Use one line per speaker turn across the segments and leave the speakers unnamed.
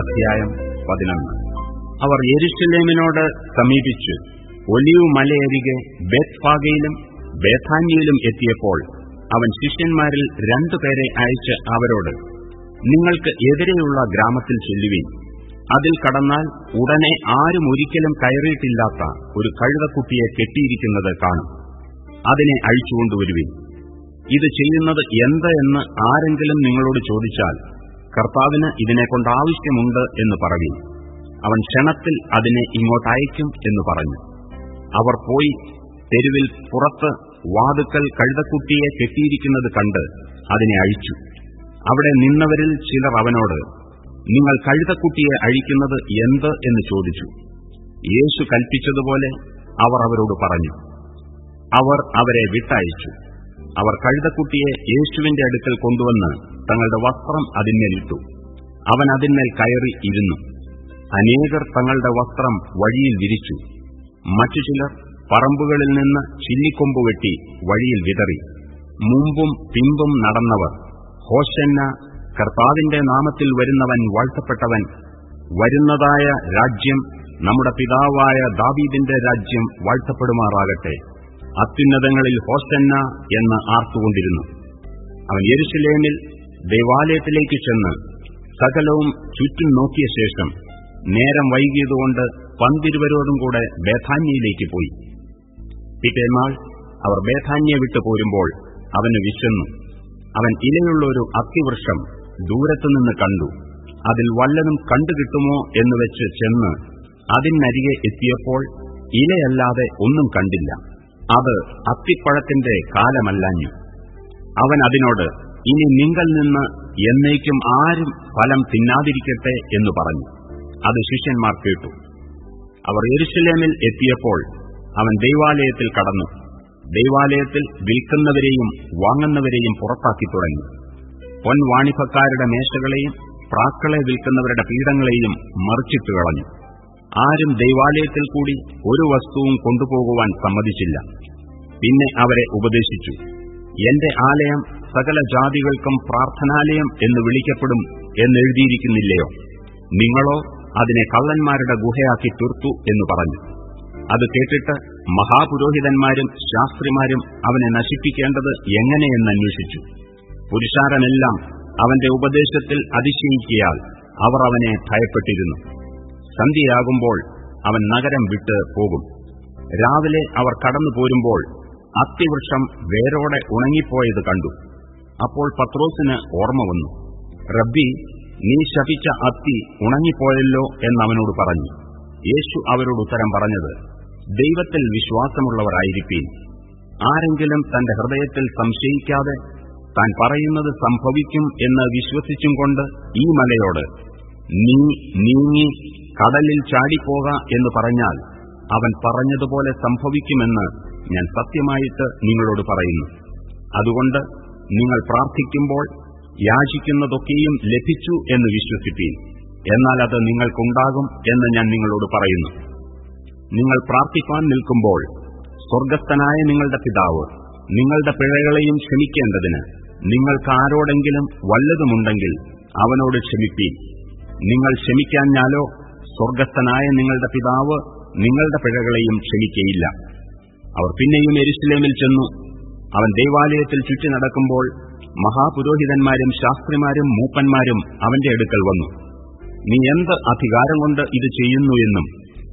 അധ്യായം പതിനൊന്ന്. അവർ യെരുഷലേമിനോട് സമീപിച്ചു. ഒലിയു മലയരികെ ബേത്ഫാഗയിലും ബേഥാന്യയിലും എത്തിയപ്പോൾ അവൻ ശിഷ്യന്മാരിൽ രണ്ടുപേരെ അയച്ച് അവരോട് നിങ്ങൾക്ക് എതിരെയുള്ള ഗ്രാമത്തിൽ ചെല്ലുവീൻ. അതിൽ കടന്നാൽ ഉടനെ ആരും ഒരിക്കലും കയറിയിട്ടില്ലാത്ത ഒരു കഴുതക്കുട്ടിയെ കെട്ടിയിരിക്കുന്നത് കാണും. അതിനെ അഴിച്ചുകൊണ്ടുവരുവീൻ. ഇത് ചെയ്യുന്നത് എന്ത് എന്ന് ആരെങ്കിലും നിങ്ങളോട് ചോദിച്ചാൽ കർത്താവിന് ഇതിനെക്കൊണ്ട് ആവശ്യമുണ്ട് എന്ന് പറയും അവൻ ക്ഷണത്തിൽ അതിനെ ഇങ്ങോട്ടയക്കും എന്ന് പറഞ്ഞു. അവർ പോയി തെരുവിൽ പുറത്ത് വാതുക്കൽ കഴുതക്കുട്ടിയെ കെട്ടിയിരിക്കുന്നത് കണ്ട് അതിനെ അഴിച്ചു. അവിടെ നിന്നവരിൽ ചിലർ അവനോട് നിങ്ങൾ കഴുതക്കുട്ടിയെ അഴിക്കുന്നത് എന്ത്? എന്ന് ചോദിച്ചു. യേശു കൽപ്പിച്ചതുപോലെ അവർ അവരോട് പറഞ്ഞു. അവർ അവരെ വിട്ടയച്ചു. അവർ കഴുതക്കുട്ടിയെ യേശുവിന്റെ അടുക്കൽ കൊണ്ടുവന്ന് തങ്ങളുടെ വസ്ത്രം അതിന്മേലിട്ടു അവൻ അതിന്മേൽ കയറി ഇരുന്നു. അനേകർ തങ്ങളുടെ വസ്ത്രം വഴിയിൽ വിരിച്ചു. മറ്റു ചിലർ പറമ്പുകളിൽ നിന്ന് ചില്ലിക്കൊമ്പ് വെട്ടി വഴിയിൽ വിതറി. മുമ്പും പിമ്പും നടന്നവർ ഹോഷന്ന കർത്താവിന്റെ നാമത്തിൽ വരുന്നവൻ വാഴ്ത്തപ്പെട്ടവൻ വരുന്നതായ രാജ്യം നമ്മുടെ പിതാവായ ദാവീദിന്റെ രാജ്യം വാഴ്ത്തപ്പെടുമാറാകട്ടെ. അത്യുന്നതങ്ങളിൽ ഹോസന്ന എന്ന് ആർത്തുകൊണ്ടിരുന്നു. അവൻ യെരുസലേമിൽ ദേവാലയത്തിലേക്ക് ചെന്ന് സകലവും ചുറ്റും നോക്കിയ ശേഷം നേരം വൈകിയതുകൊണ്ട് പന്തിരുവരോടും കൂടെ ബേഥാന്യയിലേക്ക് പോയി. പിറ്റേന്നാൾ അവർ ബേധാന്യ വിട്ടു പോരുമ്പോൾ അവന് വിശന്നു. അവൻ ഇലയുള്ള ഒരു അത്തിവൃക്ഷം ദൂരത്തുനിന്ന് കണ്ടു. അതിൽ വല്ലതും കണ്ടുകിട്ടുമോ എന്ന് വെച്ച് ചെന്ന് അതിനരികെ എത്തിയപ്പോൾ ഇലയല്ലാതെ ഒന്നും കണ്ടില്ല. അത് അത്തിപ്പഴത്തിന്റെ കാലമല്ലാഞ്ഞു. അവൻ അതിനോട് ഇനി നിങ്ങൾ നിന്ന് എന്നേക്കും ആരും ഫലം തിന്നാതിരിക്കട്ടെ എന്ന് പറഞ്ഞു. അത് ശിഷ്യന്മാർ കേട്ടു. അവർ എരുശലേമിൽ എത്തിയപ്പോൾ അവൻ ദൈവാലയത്തിൽ കടന്നു. ദൈവാലയത്തിൽ വിൽക്കുന്നവരെയും വാങ്ങുന്നവരെയും പുറത്താക്കി തുടങ്ങി. പൊൻവാണിഭക്കാരുടെ മേശകളെയും പ്രാക്കളെ വിൽക്കുന്നവരുടെ പീഠങ്ങളെയും മറിച്ചിട്ട് കളഞ്ഞു. ആരും ദൈവാലയത്തിൽ കൂടി ഒരു വസ്തുവും കൊണ്ടുപോകുവാൻ സമ്മതിച്ചില്ല. പിന്നെ അവരെ ഉപദേശിച്ചു. എന്റെ ആലയം സകല ജാതികൾക്കും പ്രാർത്ഥനാലയം എന്ന് വിളിക്കപ്പെടും എന്നെഴുതിയിരിക്കുന്നില്ലയോ? നിങ്ങളോ അതിനെ കള്ളന്മാരുടെ ഗുഹയാക്കി തീർത്തു എന്ന് പറഞ്ഞു. അത് കേട്ടിട്ട് മഹാപുരോഹിതന്മാരും ശാസ്ത്രിമാരും അവനെ നശിപ്പിക്കേണ്ടത് എങ്ങനെയെന്ന് അന്വേഷിച്ചു. പുരുഷാരനെല്ലാം അവന്റെ ഉപദേശത്തിൽ അതിശയിക്കിയാൽ അവർ അവനെ ഭയപ്പെട്ടിരുന്നു. സന്ധ്യയാകുമ്പോൾ അവൻ നഗരം വിട്ട് പോകും. രാവിലെ അവർ കടന്നു പോരുമ്പോൾ അത്തിവൃക്ഷം വേരോടെ ഉണങ്ങിപ്പോയത് കണ്ടു. അപ്പോൾ പത്രോസിന് ഓർമ്മ വന്നു. റബ്ബി നീ ശപിച്ച അത്തി ഉണങ്ങിപ്പോയല്ലോ എന്നവനോട് പറഞ്ഞു. യേശു അവരോട് ഉത്തരം പറഞ്ഞത് ദൈവത്തിൽ വിശ്വാസമുള്ളവരായിരിക്കും ആരെങ്കിലും തന്റെ ഹൃദയത്തിൽ സംശയിക്കാതെ താൻ പറയുന്നത് സംഭവിക്കും എന്ന് വിശ്വസിച്ചും കൊണ്ട് ഈ മലയോട് നീ നീങ്ങി കടലിൽ ചാടിപ്പോക എന്ന് പറഞ്ഞാൽ അവൻ പറഞ്ഞതുപോലെ സംഭവിക്കുമെന്ന് ഞാൻ സത്യമായിട്ട് നിങ്ങളോട് പറയുന്നു. അതുകൊണ്ട് നിങ്ങൾ പ്രാർത്ഥിക്കുമ്പോൾ യാചിക്കുന്നതൊക്കെയും ലഭിച്ചു എന്ന് വിശ്വസിപ്പീൻ. എന്നാൽ അത് നിങ്ങൾക്കുണ്ടാകും എന്ന് ഞാൻ നിങ്ങളോട് പറയുന്നു. നിങ്ങൾ പ്രാർത്ഥിക്കാൻ നിൽക്കുമ്പോൾ സ്വർഗസ്ഥനായ നിങ്ങളുടെ പിതാവ് നിങ്ങളുടെ പിഴകളെയും ക്ഷമിക്കേണ്ടതിന് നിങ്ങൾക്ക് ആരോടെങ്കിലും വല്ലതുമുണ്ടെങ്കിൽ അവനോട് ക്ഷമിപ്പീൻ. നിങ്ങൾ ക്ഷമിക്കാഞ്ഞാലോ സ്വർഗസ്ഥനായ നിങ്ങളുടെ പിതാവ് നിങ്ങളുടെ പിഴകളെയും ക്ഷമിക്കയില്ല. അവർ പിന്നെയും എരുസലേമിൽ ചെന്നു അവൻ ദൈവാലയത്തിൽ ചുറ്റി നടക്കുമ്പോൾ മഹാപുരോഹിതന്മാരും ശാസ്ത്രിമാരും മൂപ്പന്മാരും അവന്റെ അടുക്കൽ വന്നു. നീ എന്ത് അധികാരം കൊണ്ട് ഇത് ചെയ്യുന്നു എന്നും?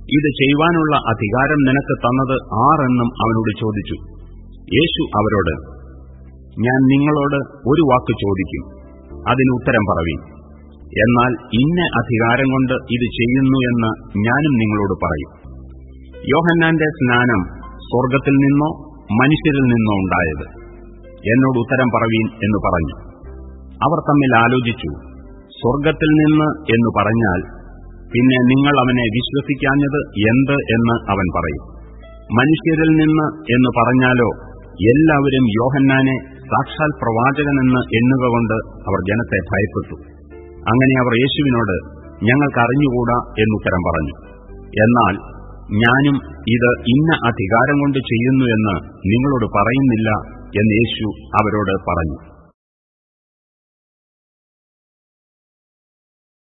ഇത് ചെയ്യുവാനുള്ള അധികാരം നിനക്ക് തന്നത് ആരെന്നും അവനോട് ചോദിച്ചു. യേശു അവരോട് ഞാൻ നിങ്ങളോട് ഒരു വാക്ക് ചോദിക്കും. അതിന് ഉത്തരം പറവി എന്നാൽ ഇന്ന അധികാരം കൊണ്ട് ഇത് ചെയ്യുന്നു എന്ന് ഞാനും നിങ്ങളോട് പറയും. യോഹന്നാന്റെ സ്നാനം സ്വർഗത്തിൽ നിന്നോ മനുഷ്യരിൽ നിന്നോ ഉണ്ടായത്. എന്നോട് ഉത്തരം പറവീൻ എന്ന് പറഞ്ഞു. അവർ തമ്മിൽ ആലോചിച്ചു. സ്വർഗത്തിൽ നിന്ന് എന്ന് പറഞ്ഞാൽ പിന്നെ നിങ്ങൾ അവനെ വിശ്വസിക്കാഞ്ഞത് എന്ത് എന്ന് അവൻ പറയും. മനുഷ്യരിൽ നിന്ന് എന്ന് പറഞ്ഞാലോ എല്ലാവരും യോഹന്നാനെ സാക്ഷാൽ പ്രവാചകനെന്ന് എണ്ണുക കൊണ്ട് അവർ ജനത്തെ ഭയപ്പെട്ടു. അങ്ങനെ അവർ യേശുവിനോട് ഞങ്ങൾക്കറിഞ്ഞുകൂടാ എന്നുത്തരം പറഞ്ഞു. എന്നാൽ ഞാനും ഇത് ഇന്ന അധികാരം കൊണ്ട് ചെയ്യുന്നു എന്ന് നിങ്ങളോട് പറയുന്നില്ല എന്ന് യേശു അവരോട് പറഞ്ഞു.